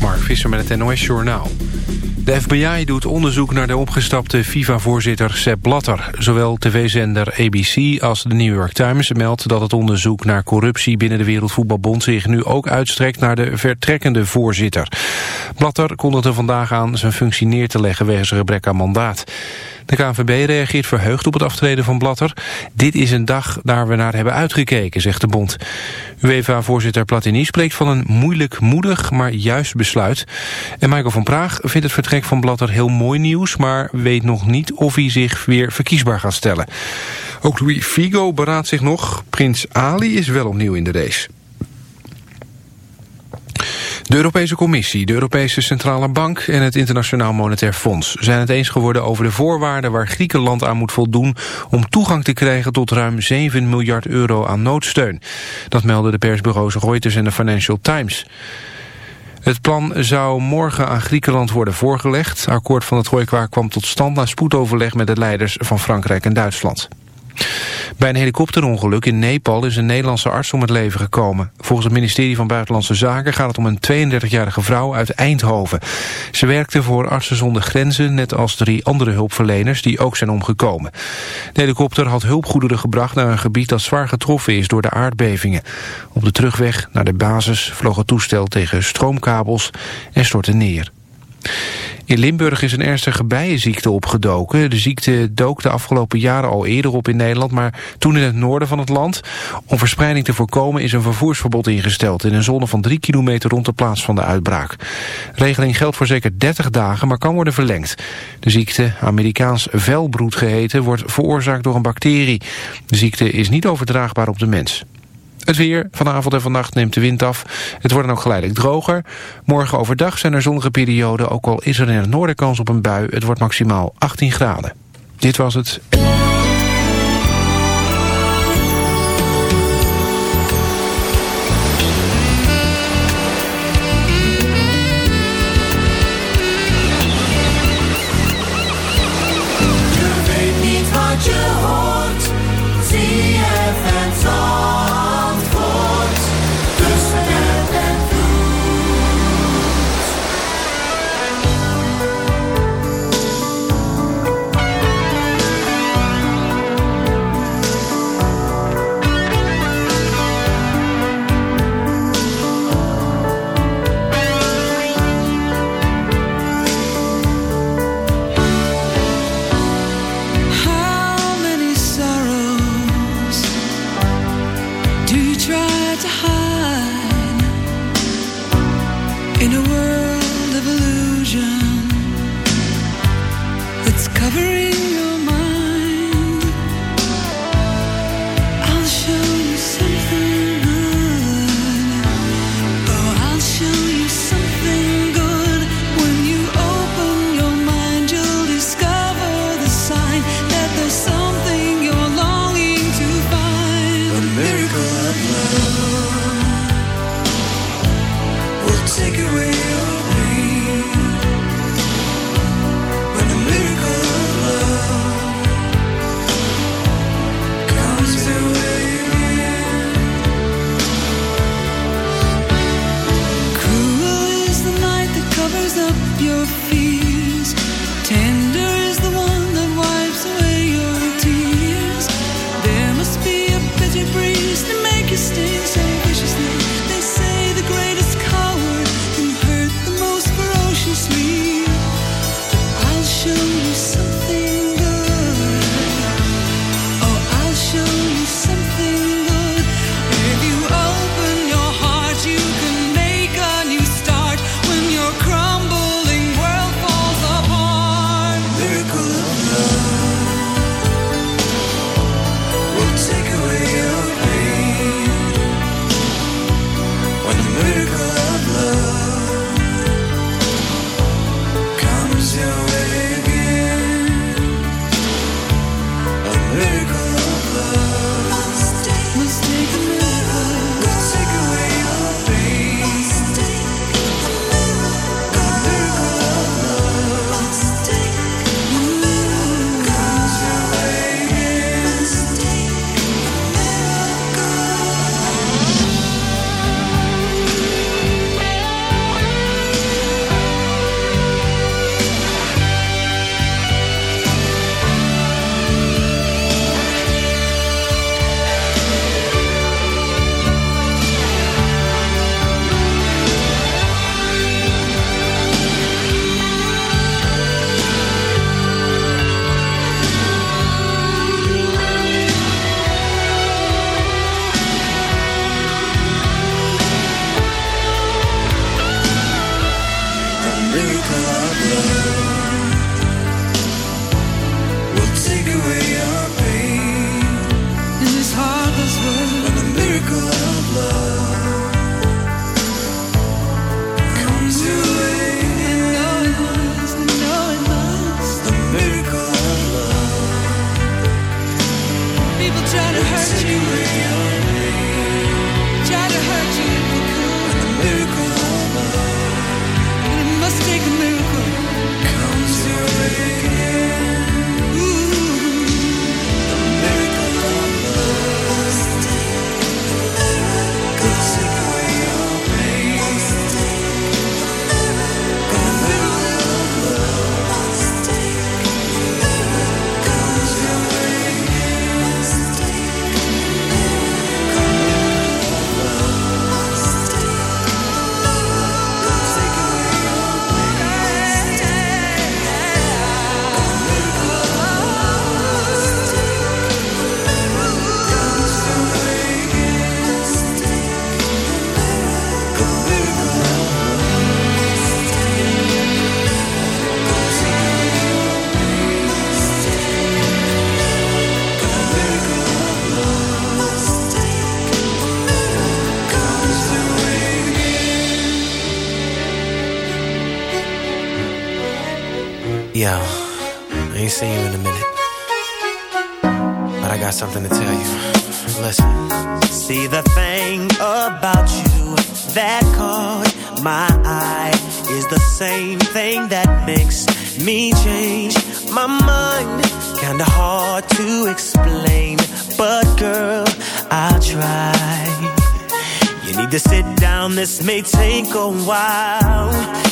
Mark Visser met het NOS Journaal. De FBI doet onderzoek naar de opgestapte FIFA-voorzitter Sepp Blatter. Zowel tv-zender ABC als de New York Times meldt dat het onderzoek naar corruptie binnen de Wereldvoetbalbond zich nu ook uitstrekt naar de vertrekkende voorzitter. Blatter kondigde vandaag aan zijn functie neer te leggen wegens gebrek aan mandaat. De KNVB reageert verheugd op het aftreden van Blatter. Dit is een dag daar we naar hebben uitgekeken, zegt de bond. UEFA-voorzitter Platini spreekt van een moeilijk, moedig, maar juist besluit. En Michael van Praag vindt het vertrek van Blatter heel mooi nieuws... maar weet nog niet of hij zich weer verkiesbaar gaat stellen. Ook Louis Figo beraadt zich nog. Prins Ali is wel opnieuw in de race. De Europese Commissie, de Europese Centrale Bank en het Internationaal Monetair Fonds zijn het eens geworden over de voorwaarden waar Griekenland aan moet voldoen om toegang te krijgen tot ruim 7 miljard euro aan noodsteun. Dat melden de persbureaus Reuters en de Financial Times. Het plan zou morgen aan Griekenland worden voorgelegd. Akkoord van het Trojka kwam tot stand na spoedoverleg met de leiders van Frankrijk en Duitsland. Bij een helikopterongeluk in Nepal is een Nederlandse arts om het leven gekomen. Volgens het ministerie van Buitenlandse Zaken gaat het om een 32-jarige vrouw uit Eindhoven. Ze werkte voor Artsen zonder Grenzen, net als drie andere hulpverleners die ook zijn omgekomen. De helikopter had hulpgoederen gebracht naar een gebied dat zwaar getroffen is door de aardbevingen. Op de terugweg naar de basis vloog het toestel tegen stroomkabels en stortte neer. In Limburg is een ernstige bijenziekte opgedoken. De ziekte dook de afgelopen jaren al eerder op in Nederland... maar toen in het noorden van het land. Om verspreiding te voorkomen is een vervoersverbod ingesteld... in een zone van drie kilometer rond de plaats van de uitbraak. regeling geldt voor zeker 30 dagen, maar kan worden verlengd. De ziekte, Amerikaans velbroed geheten, wordt veroorzaakt door een bacterie. De ziekte is niet overdraagbaar op de mens. Het weer. Vanavond en vannacht neemt de wind af. Het wordt dan ook geleidelijk droger. Morgen overdag zijn er zonnige perioden. Ook al is er in het noorden kans op een bui. Het wordt maximaal 18 graden. Dit was het.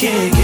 can't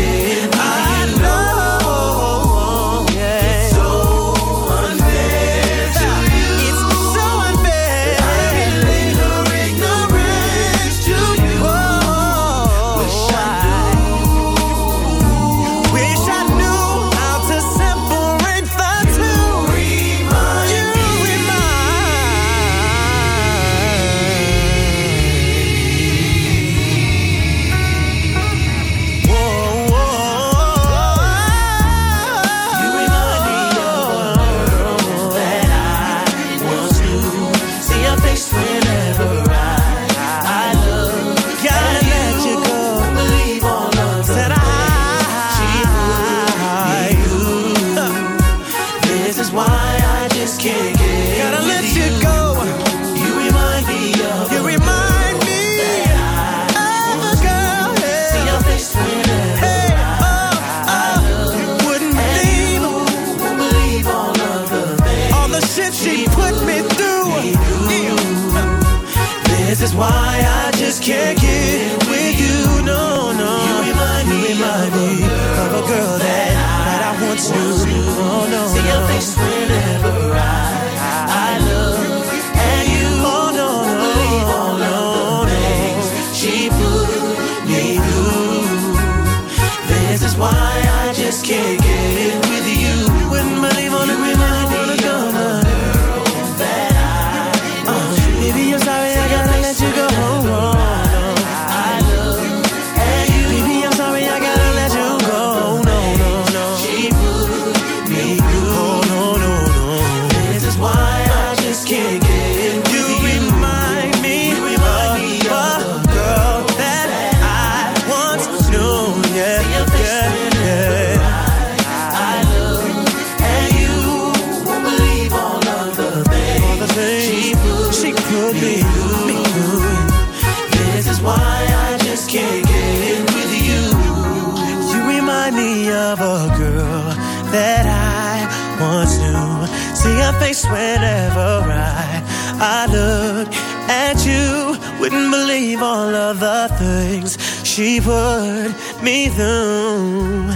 Wouldn't believe all of the things she put me through.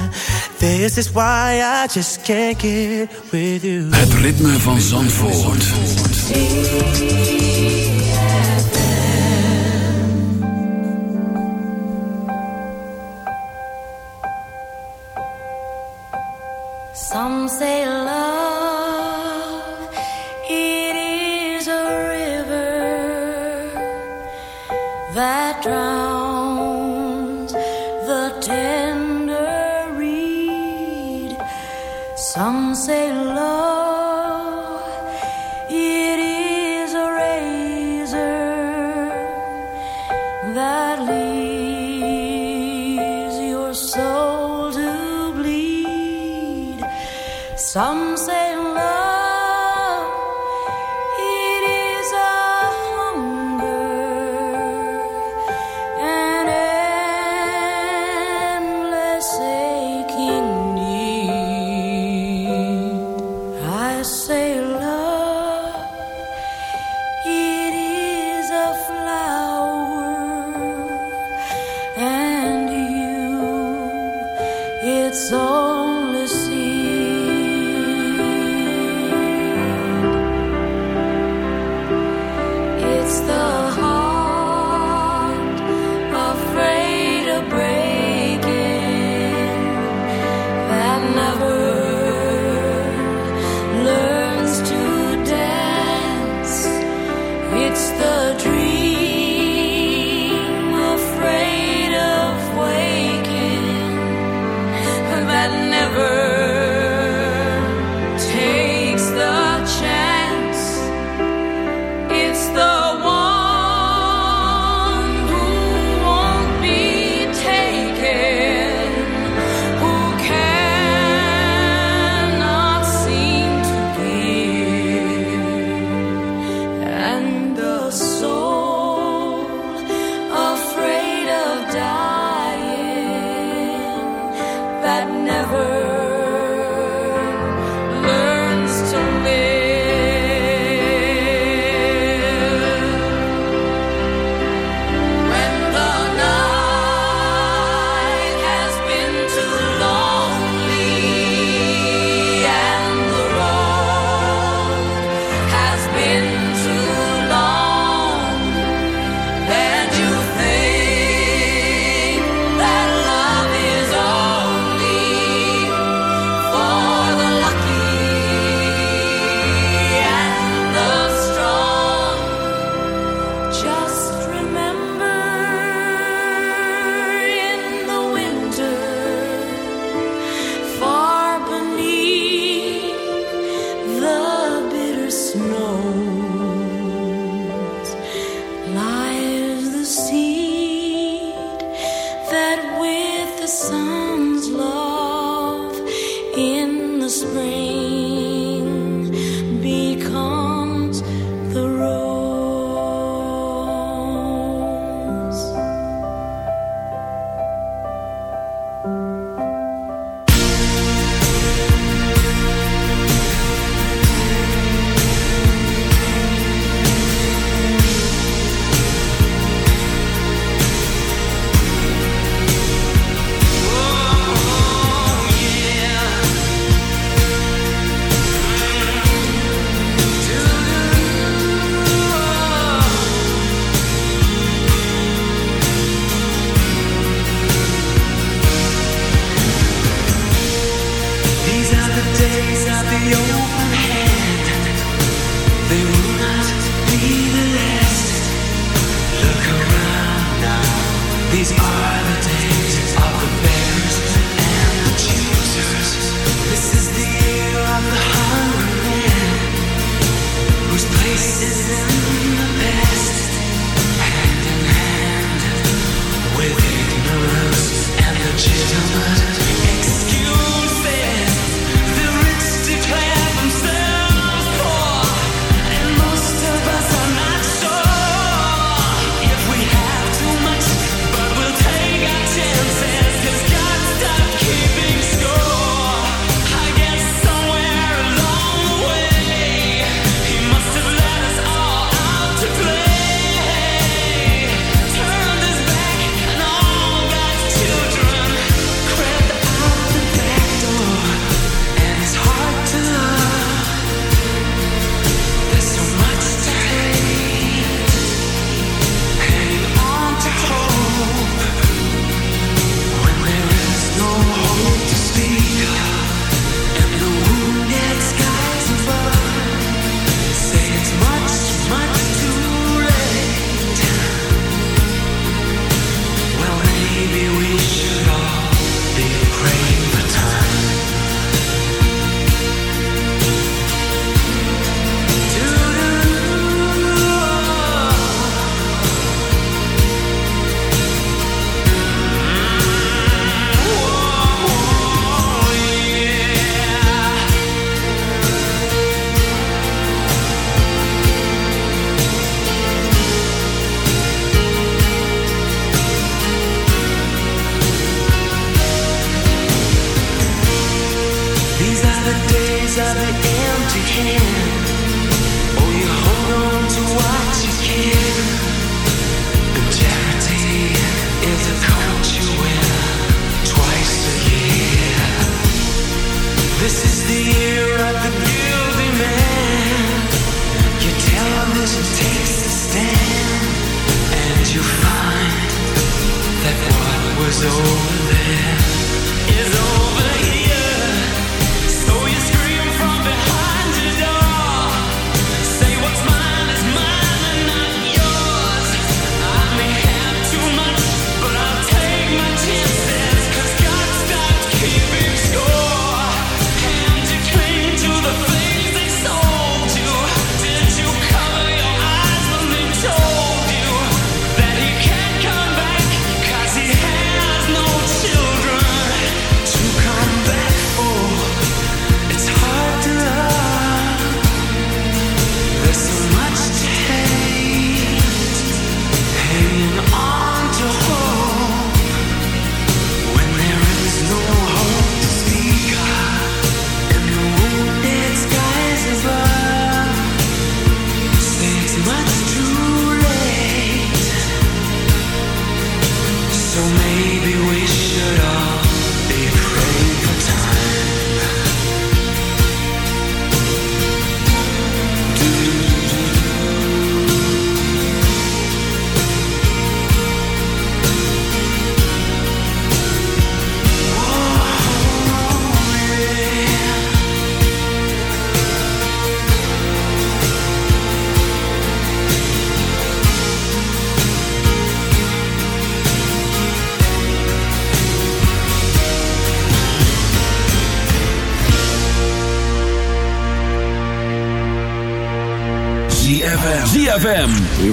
This is why I just can't get with you. Het ritme van Zandvoort. Zandvoort.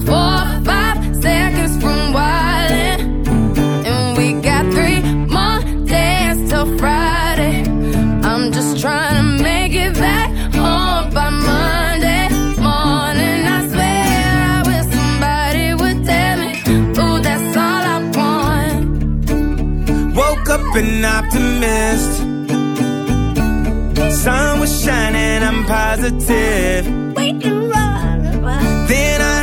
I'm four, five seconds from wildin', and we got three more days till Friday. I'm just trying to make it back home by Monday morning. I swear I wish somebody would tell me, ooh, that's all I want. Woke up an optimist. Sun was shining, I'm positive. We can run. Then I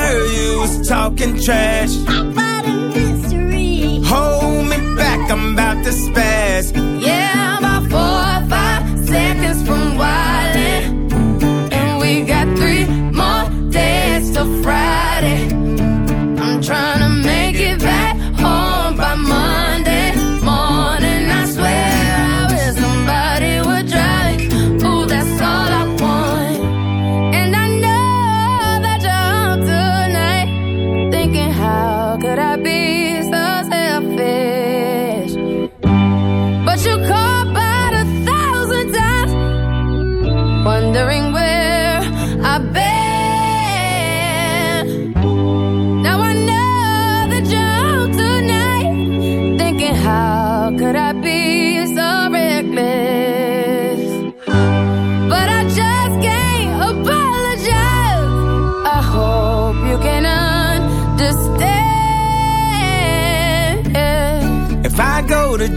talking trash. How about a mystery? Hold me back, I'm about to spaz. Yeah, I'm about four or five seconds from wildin'.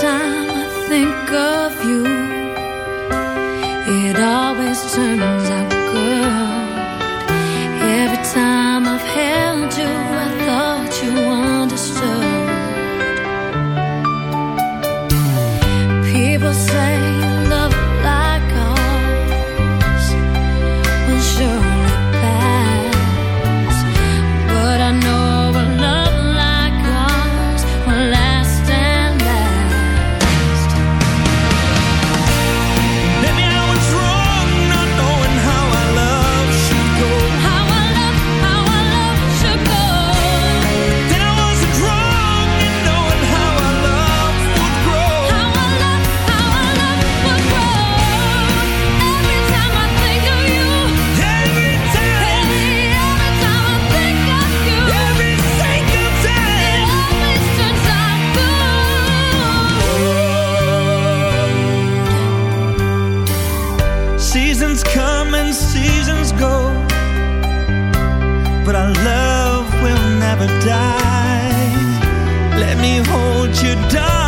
time I think of and seasons go But our love will never die. Let me hold you, darling.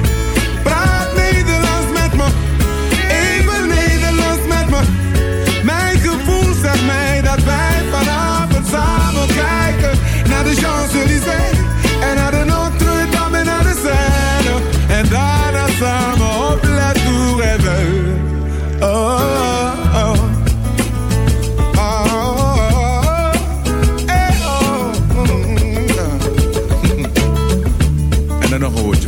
samen kijken naar de Champs-Élysées en naar de Notre-Dame en naar de Seine. En daarna samen op La. Oh. En dan nog een woordje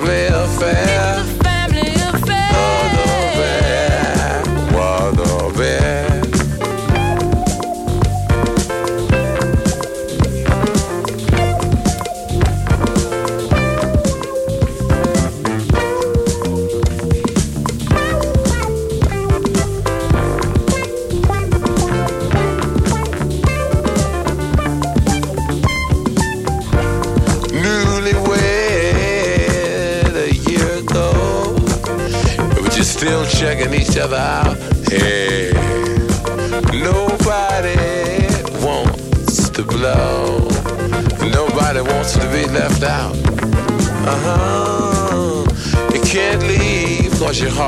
It's a